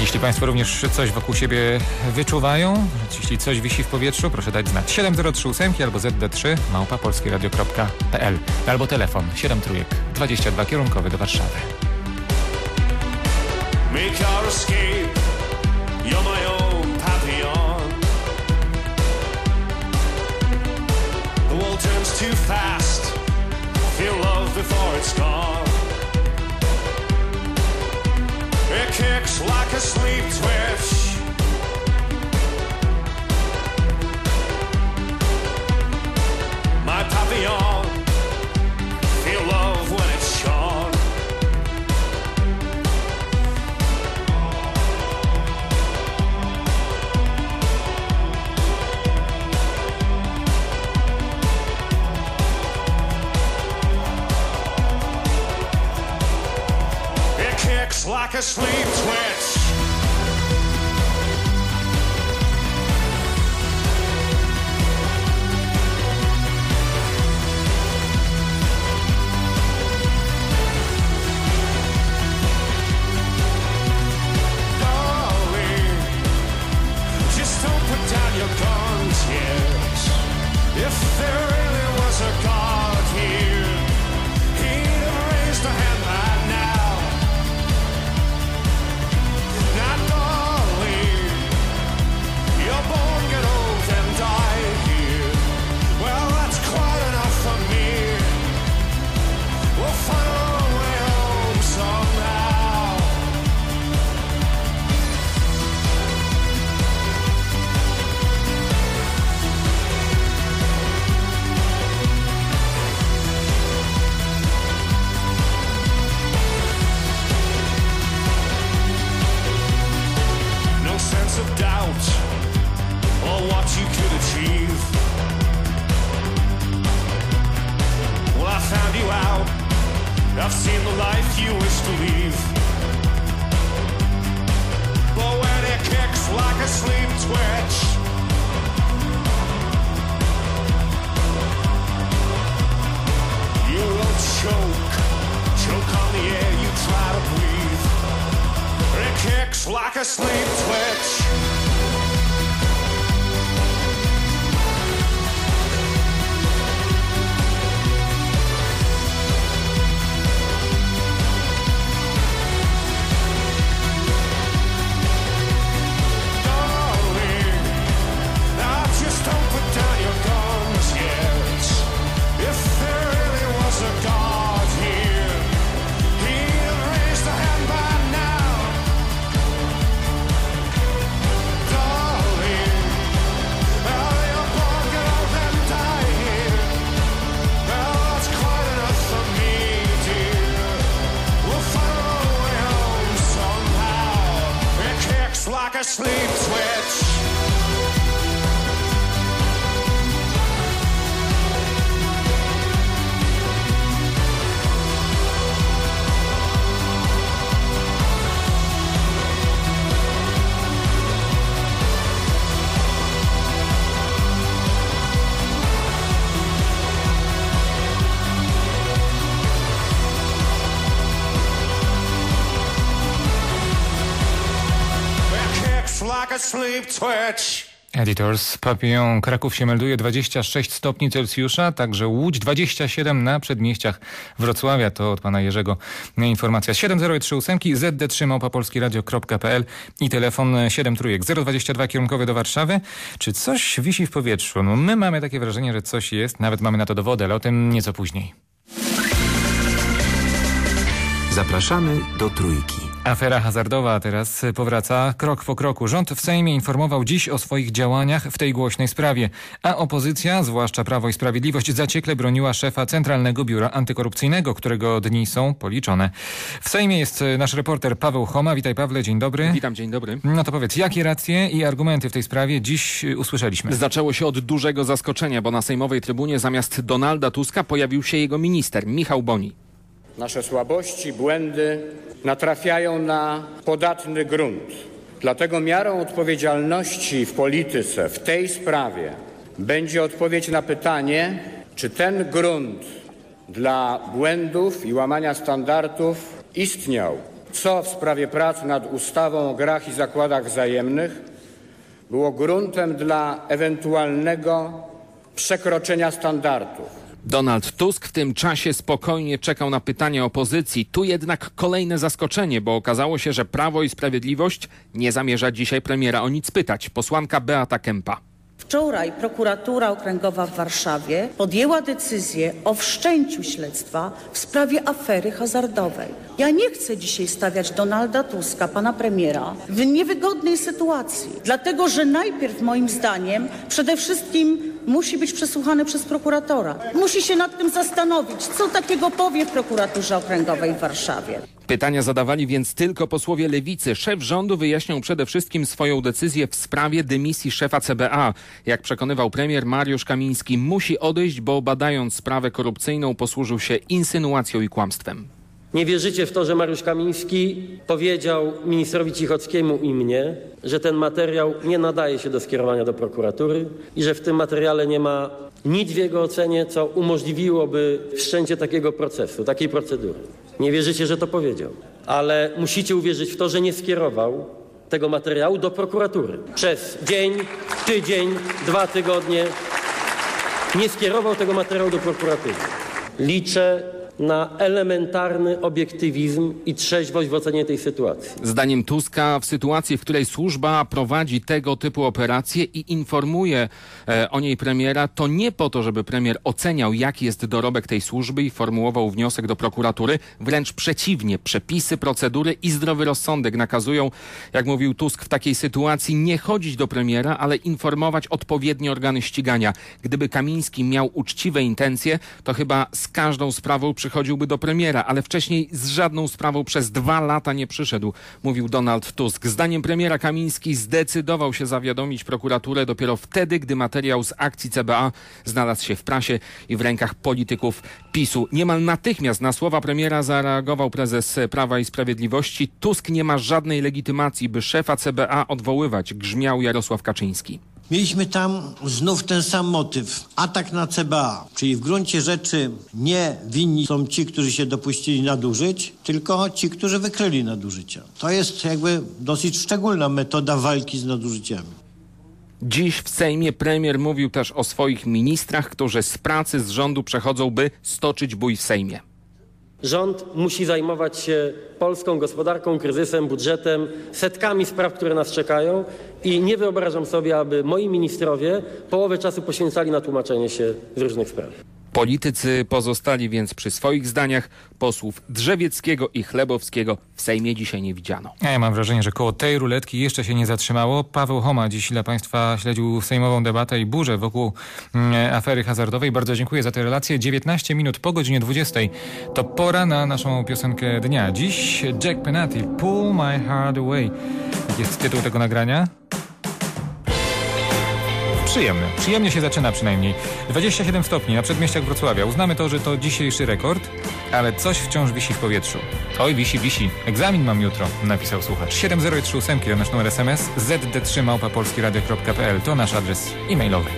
Jeśli Państwo również coś wokół siebie wyczuwają, jeśli coś wisi w powietrzu, proszę dać znać 703 albo ZD3 małpa polskieradio.pl albo telefon 7 trójek 22 kierunkowy do Warszawy. Make our escape. You're my own papillon. The world turns too fast. Feel love before it's gone. It kicks like a sleep twitch. My papillon, If there a sleep twitch. Editors. Papillon Kraków się melduje 26 stopni Celsjusza, także Łódź 27 na przedmieściach Wrocławia. To od pana Jerzego informacja. 7038 ZD3 małpapolskiradio.pl i telefon 7 trójek 022 kierunkowy do Warszawy. Czy coś wisi w powietrzu? No my mamy takie wrażenie, że coś jest, nawet mamy na to dowody, ale o tym nieco później. Zapraszamy do Trójki. Afera hazardowa teraz powraca krok po kroku. Rząd w Sejmie informował dziś o swoich działaniach w tej głośnej sprawie, a opozycja, zwłaszcza Prawo i Sprawiedliwość, zaciekle broniła szefa Centralnego Biura Antykorupcyjnego, którego dni są policzone. W Sejmie jest nasz reporter Paweł Choma. Witaj Pawle, dzień dobry. Witam, dzień dobry. No to powiedz, jakie racje i argumenty w tej sprawie dziś usłyszeliśmy? Zaczęło się od dużego zaskoczenia, bo na sejmowej trybunie zamiast Donalda Tuska pojawił się jego minister, Michał Boni. Nasze słabości, błędy natrafiają na podatny grunt. Dlatego miarą odpowiedzialności w polityce w tej sprawie będzie odpowiedź na pytanie, czy ten grunt dla błędów i łamania standardów istniał co w sprawie prac nad ustawą o grach i zakładach wzajemnych było gruntem dla ewentualnego przekroczenia standardów. Donald Tusk w tym czasie spokojnie czekał na pytania opozycji. Tu jednak kolejne zaskoczenie, bo okazało się, że Prawo i Sprawiedliwość nie zamierza dzisiaj premiera o nic pytać. Posłanka Beata Kempa. Wczoraj prokuratura okręgowa w Warszawie podjęła decyzję o wszczęciu śledztwa w sprawie afery hazardowej. Ja nie chcę dzisiaj stawiać Donalda Tuska, pana premiera, w niewygodnej sytuacji, dlatego że najpierw moim zdaniem przede wszystkim musi być przesłuchany przez prokuratora. Musi się nad tym zastanowić, co takiego powie w prokuraturze okręgowej w Warszawie. Pytania zadawali więc tylko posłowie lewicy. Szef rządu wyjaśniał przede wszystkim swoją decyzję w sprawie dymisji szefa CBA. Jak przekonywał premier Mariusz Kamiński, musi odejść, bo badając sprawę korupcyjną posłużył się insynuacją i kłamstwem. Nie wierzycie w to, że Mariusz Kamiński powiedział ministrowi Cichockiemu i mnie, że ten materiał nie nadaje się do skierowania do prokuratury i że w tym materiale nie ma nic w jego ocenie, co umożliwiłoby wszczęcie takiego procesu, takiej procedury. Nie wierzycie, że to powiedział, ale musicie uwierzyć w to, że nie skierował tego materiału do prokuratury. Przez dzień, tydzień, dwa tygodnie nie skierował tego materiału do prokuratury. Liczę na elementarny obiektywizm i trzeźwość w ocenie tej sytuacji. Zdaniem Tuska w sytuacji, w której służba prowadzi tego typu operacje i informuje e, o niej premiera, to nie po to, żeby premier oceniał, jaki jest dorobek tej służby i formułował wniosek do prokuratury. Wręcz przeciwnie, przepisy, procedury i zdrowy rozsądek nakazują, jak mówił Tusk, w takiej sytuacji nie chodzić do premiera, ale informować odpowiednie organy ścigania. Gdyby Kamiński miał uczciwe intencje, to chyba z każdą sprawą przy przychodziłby do premiera, ale wcześniej z żadną sprawą przez dwa lata nie przyszedł, mówił Donald Tusk. Zdaniem premiera Kamiński zdecydował się zawiadomić prokuraturę dopiero wtedy, gdy materiał z akcji CBA znalazł się w prasie i w rękach polityków PiSu. Niemal natychmiast na słowa premiera zareagował prezes Prawa i Sprawiedliwości. Tusk nie ma żadnej legitymacji, by szefa CBA odwoływać, grzmiał Jarosław Kaczyński. Mieliśmy tam znów ten sam motyw. Atak na CBA, czyli w gruncie rzeczy nie winni są ci, którzy się dopuścili nadużyć, tylko ci, którzy wykryli nadużycia. To jest jakby dosyć szczególna metoda walki z nadużyciami. Dziś w Sejmie premier mówił też o swoich ministrach, którzy z pracy z rządu przechodzą, by stoczyć bój w Sejmie. Rząd musi zajmować się polską gospodarką, kryzysem, budżetem, setkami spraw, które nas czekają i nie wyobrażam sobie, aby moi ministrowie połowę czasu poświęcali na tłumaczenie się z różnych spraw. Politycy pozostali więc przy swoich zdaniach. Posłów Drzewieckiego i Chlebowskiego w Sejmie dzisiaj nie widziano. A ja mam wrażenie, że koło tej ruletki jeszcze się nie zatrzymało. Paweł Homa dziś dla Państwa śledził sejmową debatę i burzę wokół mm, afery hazardowej. Bardzo dziękuję za tę relację. 19 minut po godzinie 20 to pora na naszą piosenkę dnia. Dziś Jack Penati, Pull My Heart Away. Jest tytuł tego nagrania przyjemny. Przyjemnie się zaczyna przynajmniej. 27 stopni na przedmieściach Wrocławia. Uznamy to, że to dzisiejszy rekord, ale coś wciąż wisi w powietrzu. Oj, wisi, wisi. Egzamin mam jutro, napisał słuchacz. 7038 to nasz numer SMS, zd3 małpapolskiradio.pl to nasz adres e-mailowy.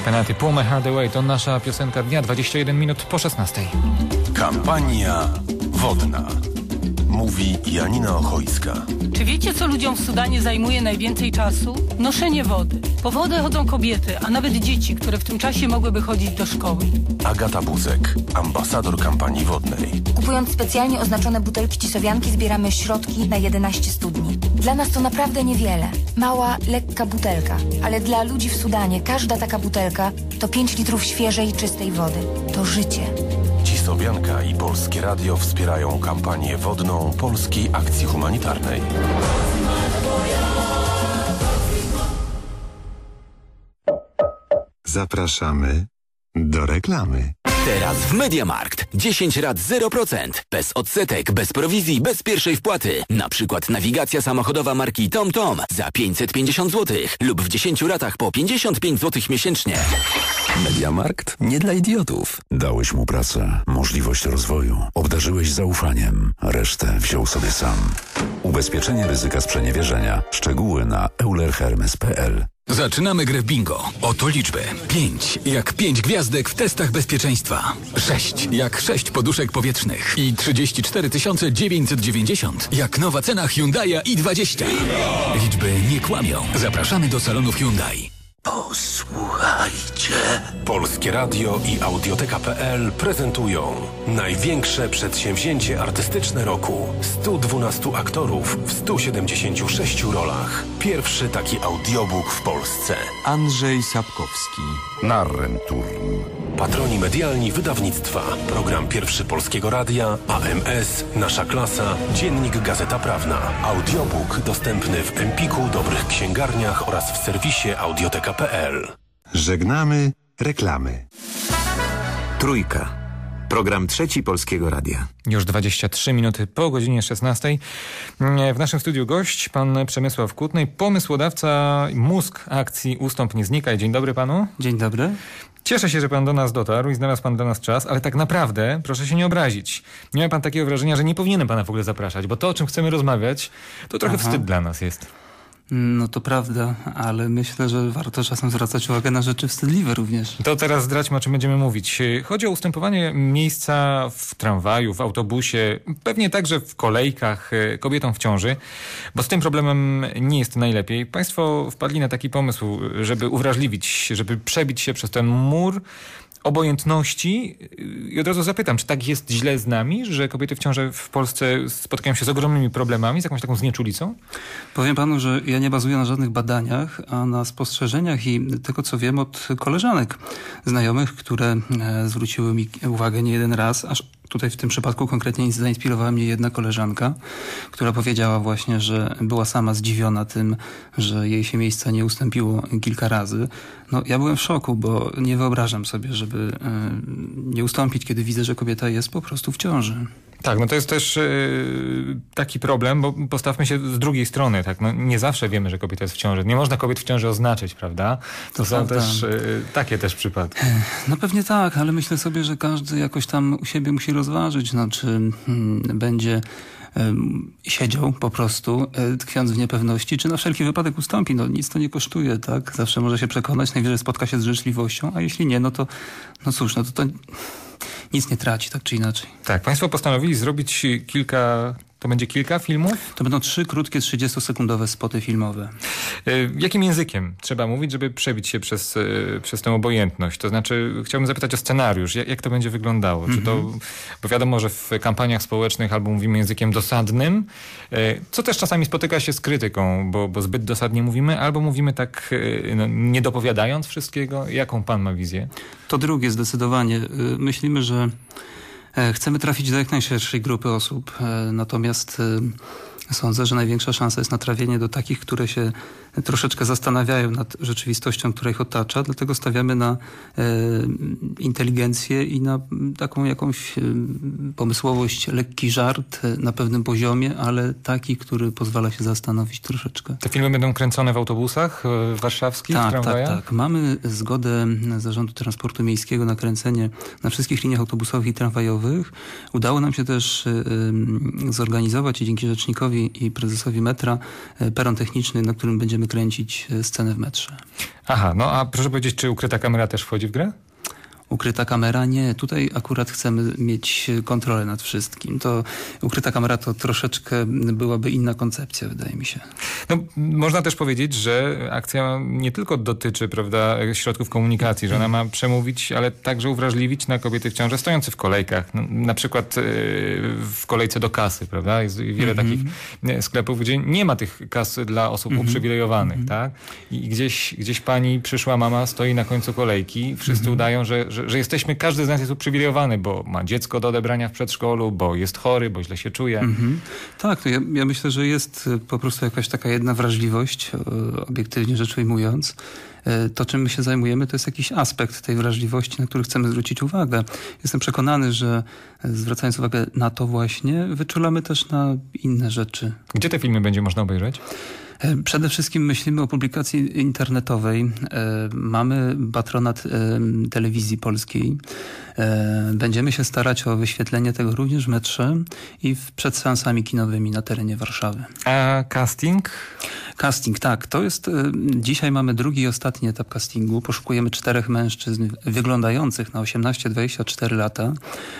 Jack Penaty, Pull My Heart Away to nasza piosenka dnia, 21 minut po 16. Kampania wodna. Mówi Janina Ochojska. Czy wiecie, co ludziom w Sudanie zajmuje najwięcej czasu? Noszenie wody. Po wodę chodzą kobiety, a nawet dzieci, które w tym czasie mogłyby chodzić do szkoły. Agata Buzek, ambasador kampanii wodnej. Kupując specjalnie oznaczone butelki cisowianki zbieramy środki na 11 studni. Dla nas to naprawdę niewiele. Mała, lekka butelka. Ale dla ludzi w Sudanie każda taka butelka to 5 litrów świeżej, czystej wody. To życie. Cisowianka i Polskie Radio wspierają kampanię wodną Polskiej Akcji Humanitarnej. Zapraszamy do reklamy. Teraz w Mediamarkt 10 rat 0%. Bez odsetek, bez prowizji, bez pierwszej wpłaty. Na przykład nawigacja samochodowa marki TomTom za 550 zł lub w 10 ratach po 55 zł miesięcznie. Mediamarkt nie dla idiotów. Dałeś mu pracę, możliwość rozwoju, obdarzyłeś zaufaniem, resztę wziął sobie sam. Ubezpieczenie ryzyka sprzeniewierzenia. Szczegóły na eulerhermes.pl Zaczynamy grę w bingo. Oto liczby. 5 jak 5 gwiazdek w testach bezpieczeństwa. 6 jak 6 poduszek powietrznych. I 34 990 jak nowa cena Hyundai'a i20. Liczby nie kłamią. Zapraszamy do salonów Hyundai. Posłuchajcie. Polskie Radio i Audioteka.pl prezentują największe przedsięwzięcie artystyczne roku. 112 aktorów w 176 rolach. Pierwszy taki audiobook w Polsce. Andrzej Sapkowski. Narrenturm. Patroni medialni wydawnictwa. Program Pierwszy Polskiego Radia, AMS, Nasza Klasa, Dziennik Gazeta Prawna. Audiobook dostępny w Empiku, dobrych księgarniach oraz w serwisie audioteka.pl. Żegnamy reklamy. Trójka. Program Trzeci Polskiego Radia. Już 23 minuty po godzinie 16. W naszym studiu gość, pan Przemysław Kutny, pomysłodawca, mózg akcji Ustąp nie znikaj. Dzień dobry panu. Dzień dobry. Cieszę się, że pan do nas dotarł i znalazł pan dla nas czas, ale tak naprawdę, proszę się nie obrazić. Nie ma pan takiego wrażenia, że nie powinienem pana w ogóle zapraszać, bo to, o czym chcemy rozmawiać, to trochę Aha. wstyd dla nas jest. No to prawda, ale myślę, że warto czasem zwracać uwagę na rzeczy wstydliwe również. To teraz zdradźmy, o czym będziemy mówić. Chodzi o ustępowanie miejsca w tramwaju, w autobusie, pewnie także w kolejkach e, kobietom w ciąży, bo z tym problemem nie jest najlepiej. Państwo wpadli na taki pomysł, żeby uwrażliwić, żeby przebić się przez ten mur obojętności i od razu zapytam, czy tak jest źle z nami, że kobiety w ciąży w Polsce spotykają się z ogromnymi problemami, z jakąś taką znieczulicą? Powiem panu, że ja nie bazuję na żadnych badaniach, a na spostrzeżeniach i tego, co wiem od koleżanek znajomych, które e, zwróciły mi uwagę nie jeden raz, aż Tutaj w tym przypadku konkretnie zainspirowała mnie jedna koleżanka, która powiedziała właśnie, że była sama zdziwiona tym, że jej się miejsca nie ustąpiło kilka razy. No ja byłem w szoku, bo nie wyobrażam sobie, żeby e, nie ustąpić, kiedy widzę, że kobieta jest po prostu w ciąży. Tak, no to jest też yy, taki problem, bo postawmy się z drugiej strony. Tak? No, nie zawsze wiemy, że kobieta jest w ciąży. Nie można kobiet w ciąży oznaczyć, prawda? To, to są też yy, takie też przypadki. No pewnie tak, ale myślę sobie, że każdy jakoś tam u siebie musi rozważyć, no, czy hmm, będzie siedział po prostu, e, tkwiąc w niepewności, czy na wszelki wypadek ustąpi. No nic to nie kosztuje, tak? Zawsze może się przekonać, najwyżej spotka się z życzliwością, a jeśli nie, no to no cóż, no to, to nic nie traci, tak czy inaczej. Tak, państwo postanowili zrobić kilka to będzie kilka filmów? To będą trzy krótkie, 30-sekundowe spoty filmowe. Y, jakim językiem trzeba mówić, żeby przebić się przez, y, przez tę obojętność? To znaczy, chciałbym zapytać o scenariusz. Jak, jak to będzie wyglądało? Mm -hmm. Czy to, mhm. bo wiadomo, że w kampaniach społecznych albo mówimy językiem dosadnym, y, co też czasami spotyka się z krytyką, bo, bo zbyt dosadnie mówimy, albo mówimy tak no, nie dopowiadając wszystkiego. Jaką pan ma wizję? To drugie zdecydowanie. Myślimy, że E, chcemy trafić do jak najszerszej grupy osób, e, natomiast e, sądzę, że największa szansa jest na trafienie do takich, które się troszeczkę zastanawiają nad rzeczywistością, która ich otacza, dlatego stawiamy na e, inteligencję i na taką jakąś e, pomysłowość, lekki żart e, na pewnym poziomie, ale taki, który pozwala się zastanowić troszeczkę. Te filmy będą kręcone w autobusach warszawskich, tak, w tramwajach? Tak, tak. Mamy zgodę Zarządu Transportu Miejskiego na kręcenie na wszystkich liniach autobusowych i tramwajowych. Udało nam się też zorganizować i dzięki rzecznikowi i prezesowi metra peron techniczny, na którym będziemy kręcić scenę w metrze. Aha, no a proszę powiedzieć, czy ukryta kamera też wchodzi w grę? Ukryta kamera nie. Tutaj akurat chcemy mieć kontrolę nad wszystkim. To ukryta kamera to troszeczkę byłaby inna koncepcja, wydaje mi się. No, można też powiedzieć, że akcja nie tylko dotyczy prawda, środków komunikacji, że ona ma przemówić, ale także uwrażliwić na kobiety w ciąży stojące w kolejkach. No, na przykład yy, w kolejce do kasy, prawda? Jest wiele mm -hmm. takich e, sklepów, gdzie nie ma tych kas dla osób mm -hmm. uprzywilejowanych, mm -hmm. tak? I gdzieś, gdzieś pani przyszła, mama stoi na końcu kolejki, wszyscy mhm. udają, że, że że, że, jesteśmy, każdy z nas jest uprzywilejowany, bo ma dziecko do odebrania w przedszkolu, bo jest chory, bo źle się czuje. Mhm. Tak, ja, ja myślę, że jest e, po prostu jakaś taka jedna wrażliwość, e, obiektywnie rzecz ujmując. E, to, czym my się zajmujemy, to jest jakiś aspekt tej wrażliwości, na który chcemy zwrócić uwagę. Jestem przekonany, że zwracając uwagę na to właśnie, wyczulamy też na inne rzeczy. Gdzie te filmy będzie można obejrzeć? E, przede wszystkim myślimy o publikacji internetowej. E, mamy patronat e, telewizji polskiej. Będziemy się starać o wyświetlenie tego również w metrze i przed seansami kinowymi na terenie Warszawy. A casting? Casting, tak. To jest, dzisiaj mamy drugi i ostatni etap castingu. Poszukujemy czterech mężczyzn wyglądających na 18-24 lata.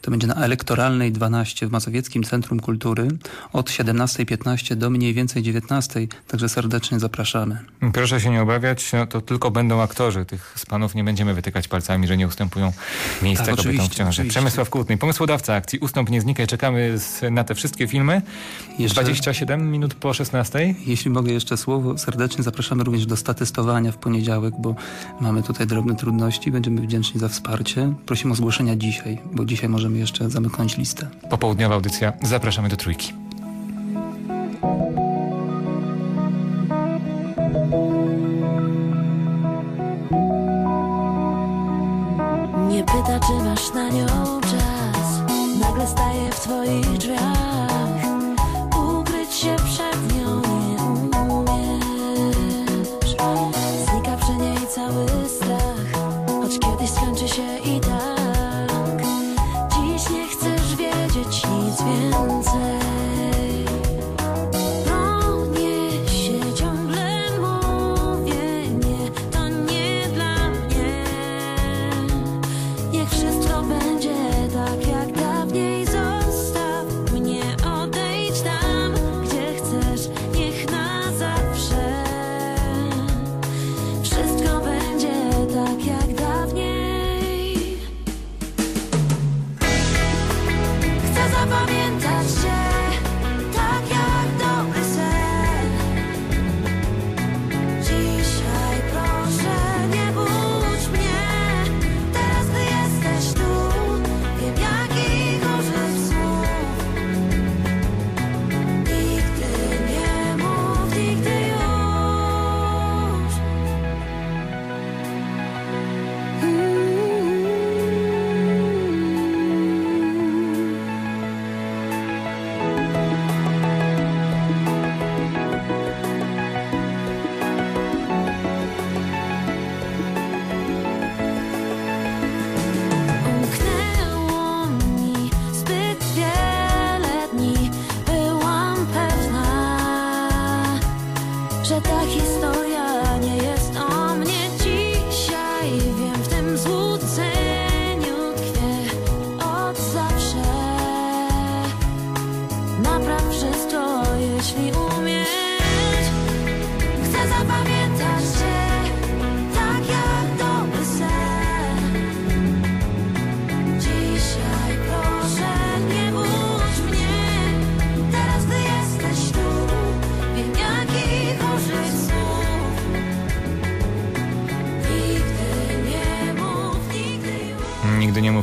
To będzie na Elektoralnej 12 w Mazowieckim Centrum Kultury od 17.15 do mniej więcej 19.00. Także serdecznie zapraszamy. Proszę się nie obawiać, no to tylko będą aktorzy. Tych z panów nie będziemy wytykać palcami, że nie ustępują miejsca tak, Oczywiście. Przemysław Kłótny, pomysłodawca akcji Ustąp nie znikaj. Czekamy na te wszystkie filmy. Jeszcze 27 minut po 16. Jeśli mogę jeszcze słowo, serdecznie zapraszamy również do statystowania w poniedziałek, bo mamy tutaj drobne trudności. Będziemy wdzięczni za wsparcie. Prosimy o zgłoszenia dzisiaj, bo dzisiaj możemy jeszcze zamyknąć listę. Popołudniowa audycja. Zapraszamy do trójki. Czy masz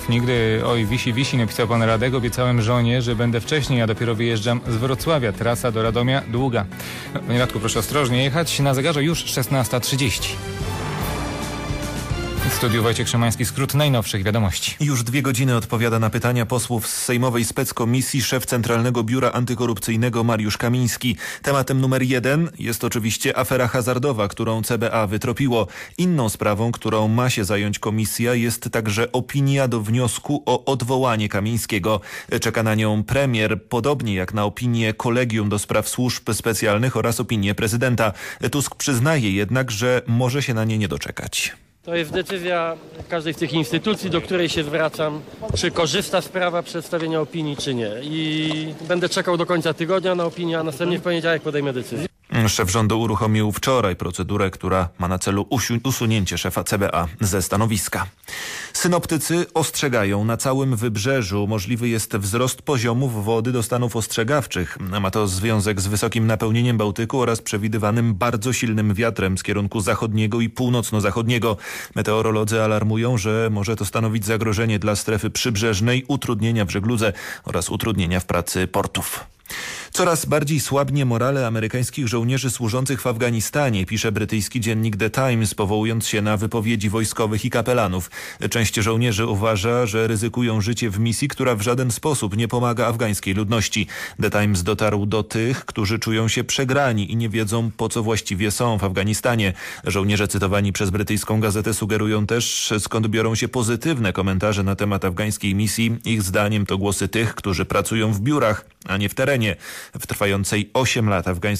nigdy, oj, wisi, wisi, napisał pan Radek, obiecałem żonie, że będę wcześniej, a dopiero wyjeżdżam z Wrocławia. Trasa do Radomia długa. No, panie Radku, proszę ostrożnie jechać. Na zegarze już 16.30. studiu Wojciech Szymański, skrót najnowszych wiadomości. Już dwie godziny odpowiada na pytania posłów z Sejmowej Speckomisji szef Centralnego Biura Antykorupcyjnego Mariusz Kamiński. Tematem numer jeden jest oczywiście afera hazardowa, którą CBA wytropiło. Inną sprawą, którą ma się zająć komisja jest także opinia do wniosku o odwołanie Kamińskiego. Czeka na nią premier, podobnie jak na opinię Kolegium do Spraw Służb Specjalnych oraz opinię prezydenta. Tusk przyznaje jednak, że może się na nie nie doczekać. To jest decyzja każdej z tych instytucji, do której się zwracam, czy korzysta z prawa przedstawienia opinii, czy nie. I będę czekał do końca tygodnia na opinię, a następnie w poniedziałek podejmę decyzję. Szef rządu uruchomił wczoraj procedurę, która ma na celu usunięcie szefa CBA ze stanowiska. Synoptycy ostrzegają, na całym wybrzeżu możliwy jest wzrost poziomów wody do stanów ostrzegawczych. Ma to związek z wysokim napełnieniem Bałtyku oraz przewidywanym bardzo silnym wiatrem z kierunku zachodniego i północno-zachodniego. Meteorolodzy alarmują, że może to stanowić zagrożenie dla strefy przybrzeżnej, utrudnienia w żegludze oraz utrudnienia w pracy portów. Coraz bardziej słabnie morale amerykańskich żołnierzy służących w Afganistanie, pisze brytyjski dziennik The Times, powołując się na wypowiedzi wojskowych i kapelanów. Część żołnierzy uważa, że ryzykują życie w misji, która w żaden sposób nie pomaga afgańskiej ludności. The Times dotarł do tych, którzy czują się przegrani i nie wiedzą, po co właściwie są w Afganistanie. Żołnierze cytowani przez brytyjską gazetę sugerują też, skąd biorą się pozytywne komentarze na temat afgańskiej misji. Ich zdaniem to głosy tych, którzy pracują w biurach, a nie w terenie. W trwającej 8 lat. Afgańskiej